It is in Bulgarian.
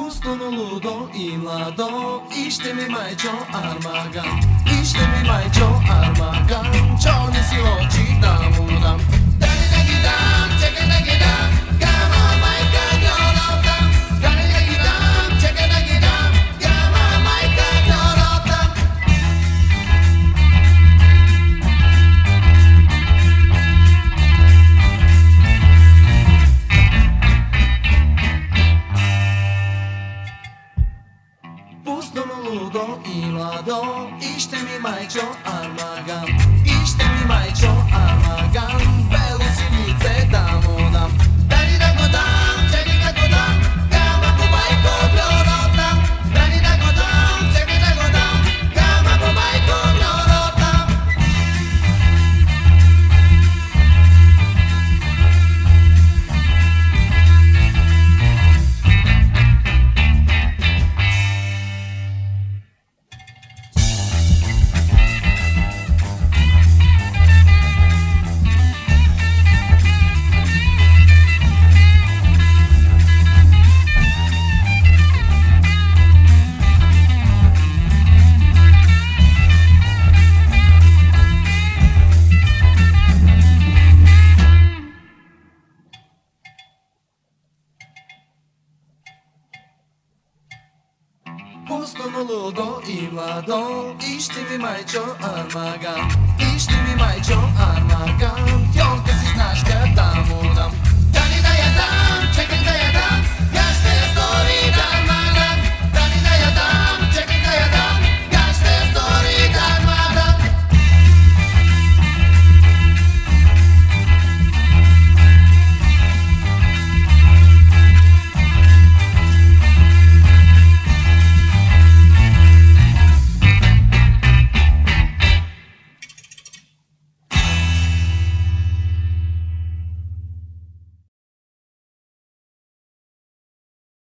му стоно лудо и младо, и ще ми майчо армаган, и ще ми майчо buludom, iladom, Isteni majcsom, armágám, Isteni majcsom, Останало до има до И ще ви майчо Армаган И ще ви майчо Армаган Йо, да си знаеш